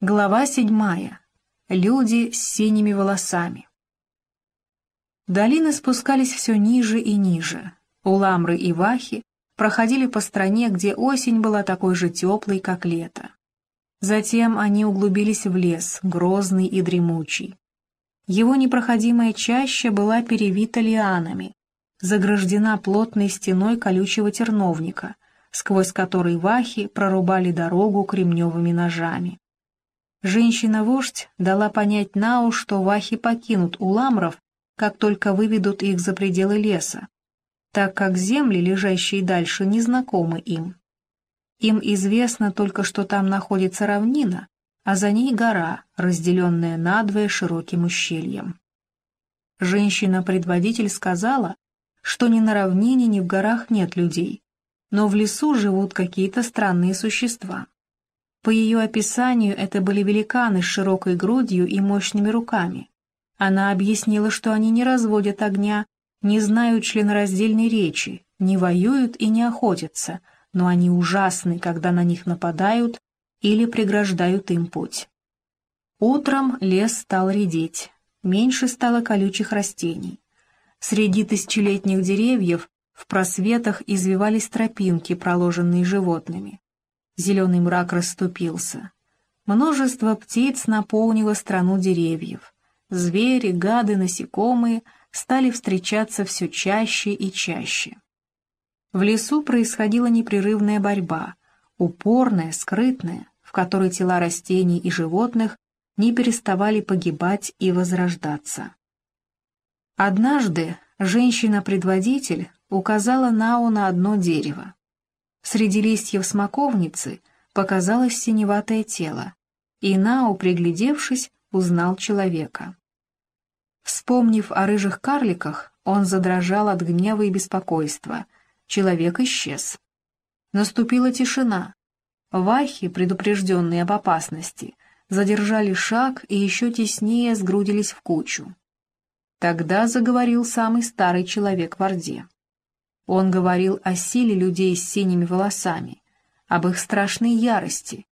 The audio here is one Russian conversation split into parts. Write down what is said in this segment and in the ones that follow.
Глава седьмая. Люди с синими волосами. Долины спускались все ниже и ниже. Уламры и вахи проходили по стране, где осень была такой же теплой, как лето. Затем они углубились в лес, грозный и дремучий. Его непроходимая чаща была перевита лианами, заграждена плотной стеной колючего терновника, сквозь который вахи прорубали дорогу кремневыми ножами. Женщина-вождь дала понять Нау, что вахи покинут уламров, как только выведут их за пределы леса, так как земли, лежащие дальше, не знакомы им. Им известно только, что там находится равнина, а за ней гора, разделенная надвое широким ущельем. Женщина-предводитель сказала, что ни на равнине, ни в горах нет людей, но в лесу живут какие-то странные существа. По ее описанию это были великаны с широкой грудью и мощными руками. Она объяснила, что они не разводят огня, не знают членораздельной речи, не воюют и не охотятся, но они ужасны, когда на них нападают или преграждают им путь. Утром лес стал редеть, меньше стало колючих растений. Среди тысячелетних деревьев в просветах извивались тропинки, проложенные животными. Зеленый мрак расступился. Множество птиц наполнило страну деревьев. Звери, гады, насекомые стали встречаться все чаще и чаще. В лесу происходила непрерывная борьба, упорная, скрытная, в которой тела растений и животных не переставали погибать и возрождаться. Однажды женщина-предводитель указала Нау на одно дерево. Среди листьев смоковницы показалось синеватое тело, и Нао, приглядевшись, узнал человека. Вспомнив о рыжих карликах, он задрожал от гнева и беспокойства. Человек исчез. Наступила тишина. Вахи, предупрежденные об опасности, задержали шаг и еще теснее сгрудились в кучу. Тогда заговорил самый старый человек в Орде. Он говорил о силе людей с синими волосами, об их страшной ярости.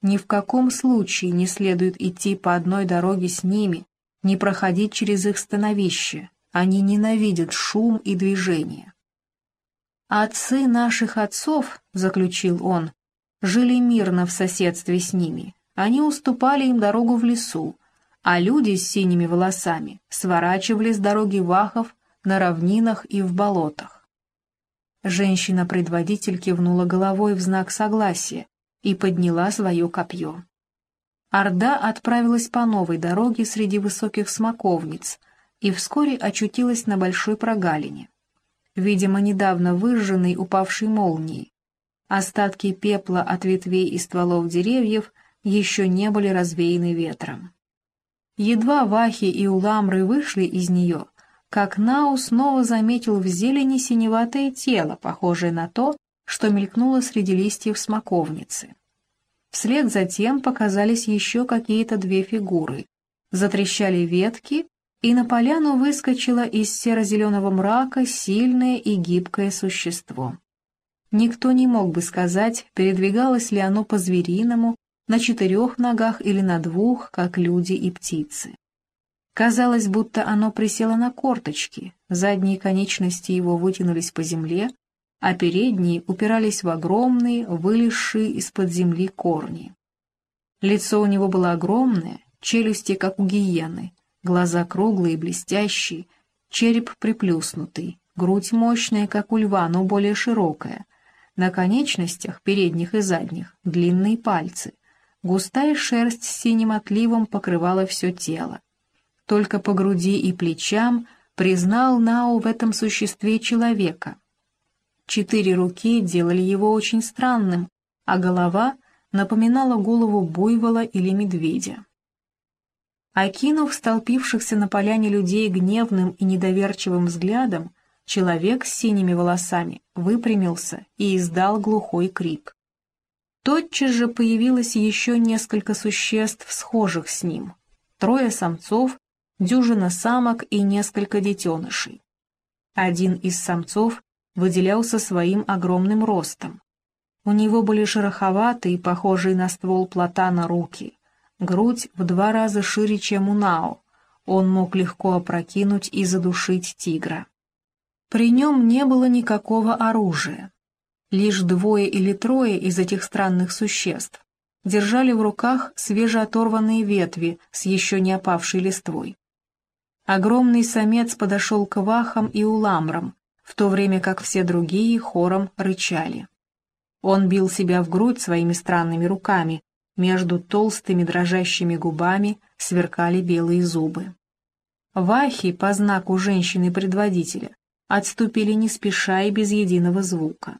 Ни в каком случае не следует идти по одной дороге с ними, не проходить через их становище. Они ненавидят шум и движение. «Отцы наших отцов», — заключил он, — «жили мирно в соседстве с ними. Они уступали им дорогу в лесу, а люди с синими волосами сворачивали с дороги вахов на равнинах и в болотах. Женщина-предводитель кивнула головой в знак согласия и подняла свое копье. Орда отправилась по новой дороге среди высоких смоковниц и вскоре очутилась на большой прогалине. Видимо, недавно выжженной упавшей молнией. Остатки пепла от ветвей и стволов деревьев еще не были развеяны ветром. Едва вахи и уламры вышли из нее — как Нау снова заметил в зелени синеватое тело, похожее на то, что мелькнуло среди листьев смоковницы. Вслед за тем показались еще какие-то две фигуры. Затрещали ветки, и на поляну выскочило из серо-зеленого мрака сильное и гибкое существо. Никто не мог бы сказать, передвигалось ли оно по-звериному, на четырех ногах или на двух, как люди и птицы. Казалось, будто оно присело на корточки, задние конечности его вытянулись по земле, а передние упирались в огромные, вылезшие из-под земли корни. Лицо у него было огромное, челюсти, как у гиены, глаза круглые и блестящие, череп приплюснутый, грудь мощная, как у льва, но более широкая, на конечностях, передних и задних, длинные пальцы, густая шерсть с синим отливом покрывала все тело. Только по груди и плечам признал Нау в этом существе человека. Четыре руки делали его очень странным, а голова напоминала голову буйвола или медведя. Окинув столпившихся на поляне людей гневным и недоверчивым взглядом, человек с синими волосами выпрямился и издал глухой крик. Тотчас же появилось еще несколько существ, схожих с ним. Трое самцов дюжина самок и несколько детенышей. Один из самцов выделялся своим огромным ростом. У него были шероховатые, похожие на ствол платана руки, грудь в два раза шире, чем у Нао. Он мог легко опрокинуть и задушить тигра. При нем не было никакого оружия. Лишь двое или трое из этих странных существ держали в руках свежеоторванные ветви с еще не опавшей листвой. Огромный самец подошел к вахам и уламрам, в то время как все другие хором рычали. Он бил себя в грудь своими странными руками, между толстыми дрожащими губами сверкали белые зубы. Вахи по знаку женщины-предводителя отступили не спеша и без единого звука.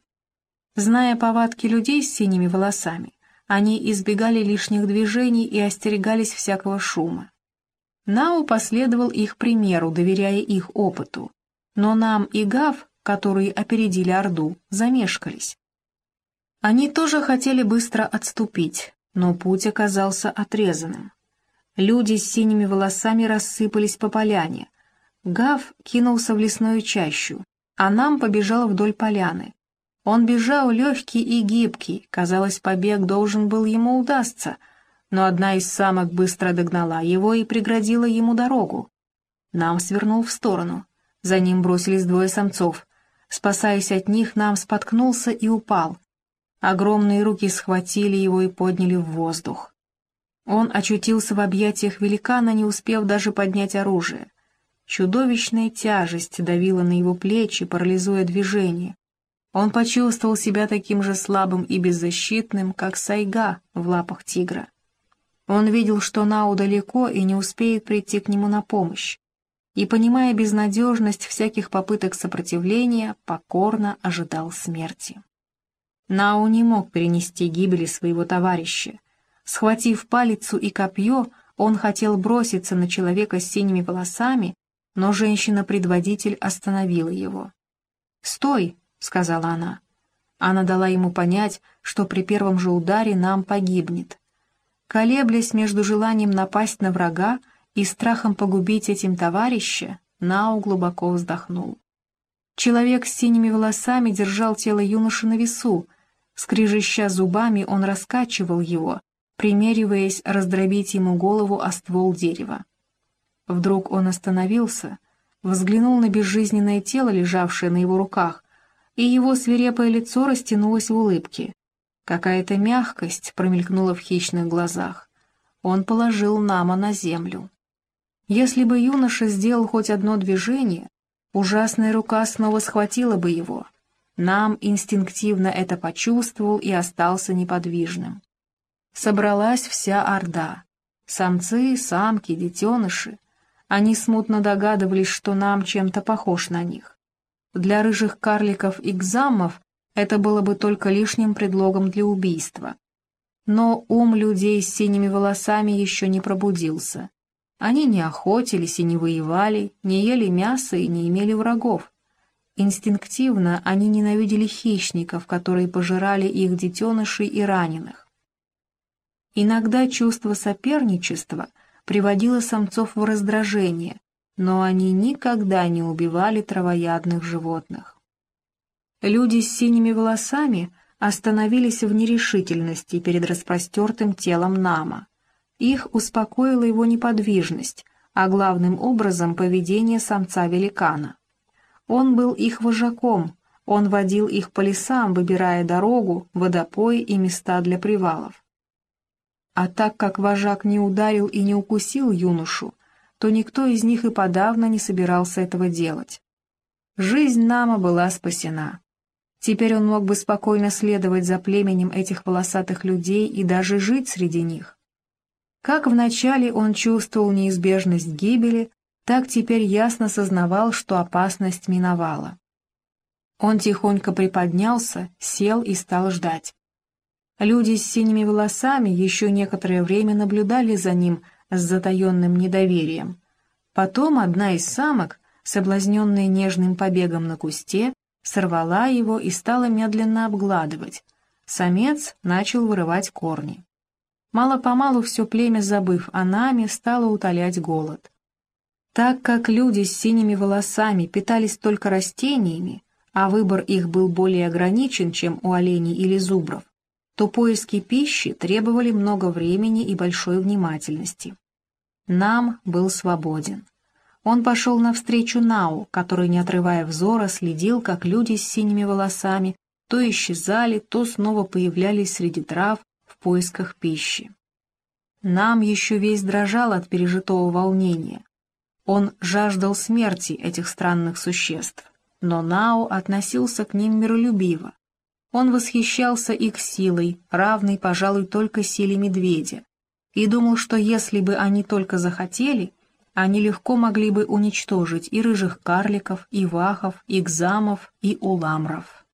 Зная повадки людей с синими волосами, они избегали лишних движений и остерегались всякого шума. Нау последовал их примеру, доверяя их опыту. Но нам и Гав, которые опередили Орду, замешкались. Они тоже хотели быстро отступить, но путь оказался отрезанным. Люди с синими волосами рассыпались по поляне. Гав кинулся в лесную чащу, а нам побежал вдоль поляны. Он бежал легкий и гибкий, казалось, побег должен был ему удастся, но одна из самок быстро догнала его и преградила ему дорогу. Нам свернул в сторону. За ним бросились двое самцов. Спасаясь от них, нам споткнулся и упал. Огромные руки схватили его и подняли в воздух. Он очутился в объятиях великана, не успев даже поднять оружие. Чудовищная тяжесть давила на его плечи, парализуя движение. Он почувствовал себя таким же слабым и беззащитным, как сайга в лапах тигра. Он видел, что Нау далеко и не успеет прийти к нему на помощь, и, понимая безнадежность всяких попыток сопротивления, покорно ожидал смерти. Нау не мог перенести гибели своего товарища. Схватив палицу и копье, он хотел броситься на человека с синими волосами, но женщина-предводитель остановила его. «Стой!» — сказала она. Она дала ему понять, что при первом же ударе нам погибнет. Колеблясь между желанием напасть на врага и страхом погубить этим товарища, Нау глубоко вздохнул. Человек с синими волосами держал тело юноши на весу. Скрижища зубами, он раскачивал его, примериваясь раздробить ему голову о ствол дерева. Вдруг он остановился, взглянул на безжизненное тело, лежавшее на его руках, и его свирепое лицо растянулось в улыбке. Какая-то мягкость промелькнула в хищных глазах. Он положил Нама на землю. Если бы юноша сделал хоть одно движение, ужасная рука снова схватила бы его. Нам инстинктивно это почувствовал и остался неподвижным. Собралась вся орда. Самцы, самки, детеныши. Они смутно догадывались, что нам чем-то похож на них. Для рыжих карликов и гзаммов это было бы только лишним предлогом для убийства. Но ум людей с синими волосами еще не пробудился. Они не охотились и не воевали, не ели мясо и не имели врагов. Инстинктивно они ненавидели хищников, которые пожирали их детенышей и раненых. Иногда чувство соперничества приводило самцов в раздражение, но они никогда не убивали травоядных животных. Люди с синими волосами остановились в нерешительности перед распростертым телом Нама. Их успокоила его неподвижность, а главным образом поведение самца-великана. Он был их вожаком, он водил их по лесам, выбирая дорогу, водопой и места для привалов. А так как вожак не ударил и не укусил юношу, то никто из них и подавно не собирался этого делать. Жизнь Нама была спасена. Теперь он мог бы спокойно следовать за племенем этих волосатых людей и даже жить среди них. Как вначале он чувствовал неизбежность гибели, так теперь ясно сознавал, что опасность миновала. Он тихонько приподнялся, сел и стал ждать. Люди с синими волосами еще некоторое время наблюдали за ним, с затаенным недоверием. Потом одна из самок, соблазненная нежным побегом на кусте, сорвала его и стала медленно обгладывать. Самец начал вырывать корни. Мало-помалу все племя, забыв о нами, стало утолять голод. Так как люди с синими волосами питались только растениями, а выбор их был более ограничен, чем у оленей или зубров, то поиски пищи требовали много времени и большой внимательности. Нам был свободен. Он пошел навстречу Нау, который, не отрывая взора, следил, как люди с синими волосами то исчезали, то снова появлялись среди трав в поисках пищи. Нам еще весь дрожал от пережитого волнения. Он жаждал смерти этих странных существ, но Нао относился к ним миролюбиво. Он восхищался их силой, равной, пожалуй, только силе медведя, и думал, что если бы они только захотели, они легко могли бы уничтожить и рыжих карликов, и вахов, и гзамов, и уламров.